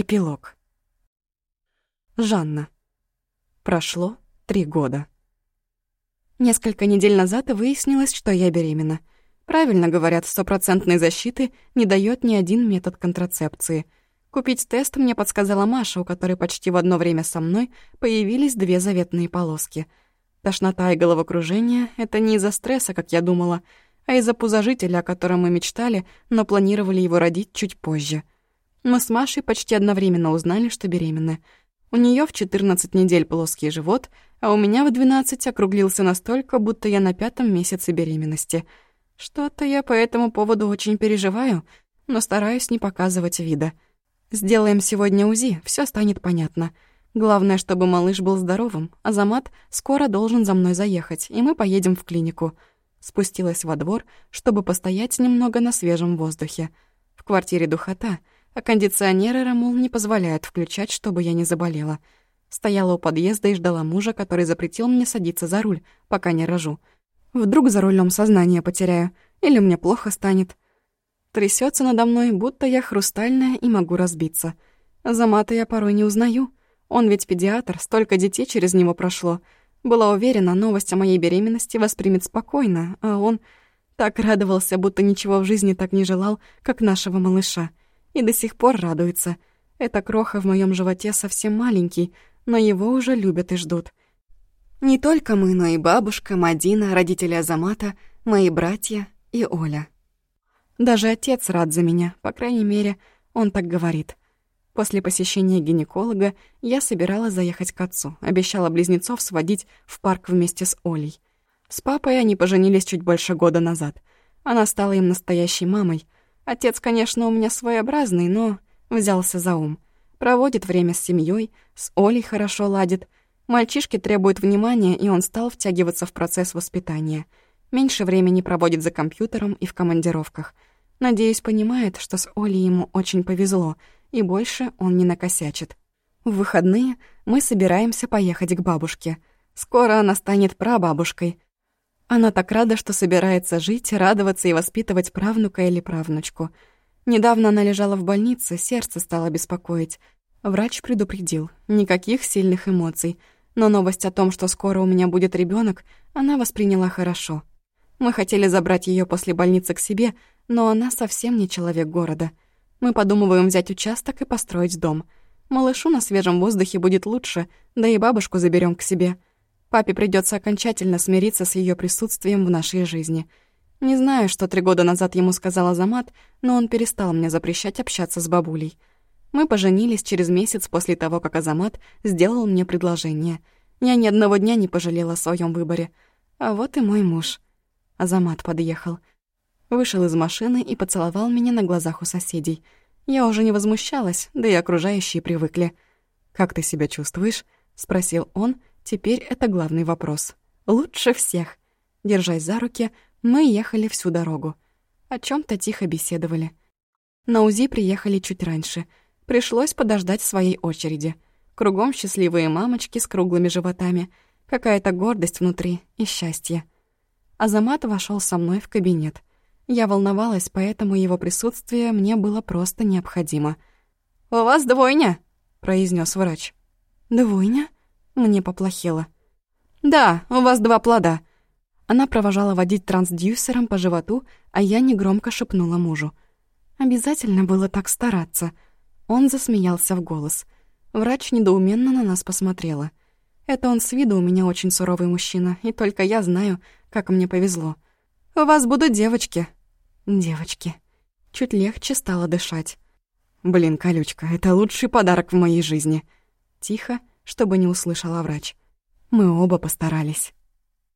Эпилог. Жанна. Прошло три года. Несколько недель назад выяснилось, что я беременна. Правильно говорят, стопроцентной защиты не дает ни один метод контрацепции. Купить тест мне подсказала Маша, у которой почти в одно время со мной появились две заветные полоски. Тошнота и головокружение — это не из-за стресса, как я думала, а из-за пузожителя, о котором мы мечтали, но планировали его родить чуть позже — мы с Машей почти одновременно узнали, что беременны. У нее в 14 недель плоский живот, а у меня в 12 округлился настолько, будто я на пятом месяце беременности. Что-то я по этому поводу очень переживаю, но стараюсь не показывать вида. Сделаем сегодня УЗИ, все станет понятно. Главное, чтобы малыш был здоровым, а Замат скоро должен за мной заехать, и мы поедем в клинику. Спустилась во двор, чтобы постоять немного на свежем воздухе. В квартире духота — а кондиционеры Рамул не позволяют включать, чтобы я не заболела. Стояла у подъезда и ждала мужа, который запретил мне садиться за руль, пока не рожу. Вдруг за рулем сознание потеряю, или мне плохо станет. Трясется надо мной, будто я хрустальная и могу разбиться. Замата я порой не узнаю. Он ведь педиатр, столько детей через него прошло. Была уверена, новость о моей беременности воспримет спокойно, а он так радовался, будто ничего в жизни так не желал, как нашего малыша и до сих пор радуется. Эта кроха в моем животе совсем маленький, но его уже любят и ждут. Не только мы, но и бабушка, Мадина, родители Азамата, мои братья и Оля. Даже отец рад за меня, по крайней мере, он так говорит. После посещения гинеколога я собиралась заехать к отцу, обещала близнецов сводить в парк вместе с Олей. С папой они поженились чуть больше года назад. Она стала им настоящей мамой — Отец, конечно, у меня своеобразный, но взялся за ум. Проводит время с семьей, с Олей хорошо ладит. Мальчишки требуют внимания, и он стал втягиваться в процесс воспитания. Меньше времени проводит за компьютером и в командировках. Надеюсь, понимает, что с Олей ему очень повезло, и больше он не накосячит. В выходные мы собираемся поехать к бабушке. Скоро она станет прабабушкой, она так рада, что собирается жить, радоваться и воспитывать правнука или правнучку. Недавно она лежала в больнице, сердце стало беспокоить. Врач предупредил, никаких сильных эмоций. Но новость о том, что скоро у меня будет ребенок, она восприняла хорошо. Мы хотели забрать ее после больницы к себе, но она совсем не человек города. Мы подумываем взять участок и построить дом. Малышу на свежем воздухе будет лучше, да и бабушку заберем к себе — Папе придется окончательно смириться с ее присутствием в нашей жизни. Не знаю, что три года назад ему сказал Азамат, но он перестал мне запрещать общаться с бабулей. Мы поженились через месяц после того, как Азамат сделал мне предложение. Я ни одного дня не пожалела о своем выборе. А вот и мой муж. Азамат подъехал. Вышел из машины и поцеловал меня на глазах у соседей. Я уже не возмущалась, да и окружающие привыкли. «Как ты себя чувствуешь?» — спросил он, Теперь это главный вопрос. Лучше всех. Держась за руки, мы ехали всю дорогу. О чем то тихо беседовали. На УЗИ приехали чуть раньше. Пришлось подождать своей очереди. Кругом счастливые мамочки с круглыми животами. Какая-то гордость внутри и счастье. Азамат вошел со мной в кабинет. Я волновалась, поэтому его присутствие мне было просто необходимо. «У вас двойня», — произнес врач. «Двойня?» Мне поплохело. «Да, у вас два плода». Она провожала водить трансдюсером по животу, а я негромко шепнула мужу. «Обязательно было так стараться». Он засмеялся в голос. Врач недоуменно на нас посмотрела. Это он с виду у меня очень суровый мужчина, и только я знаю, как мне повезло. «У вас будут девочки». «Девочки». Чуть легче стало дышать. «Блин, колючка, это лучший подарок в моей жизни». Тихо, чтобы не услышала врач. Мы оба постарались.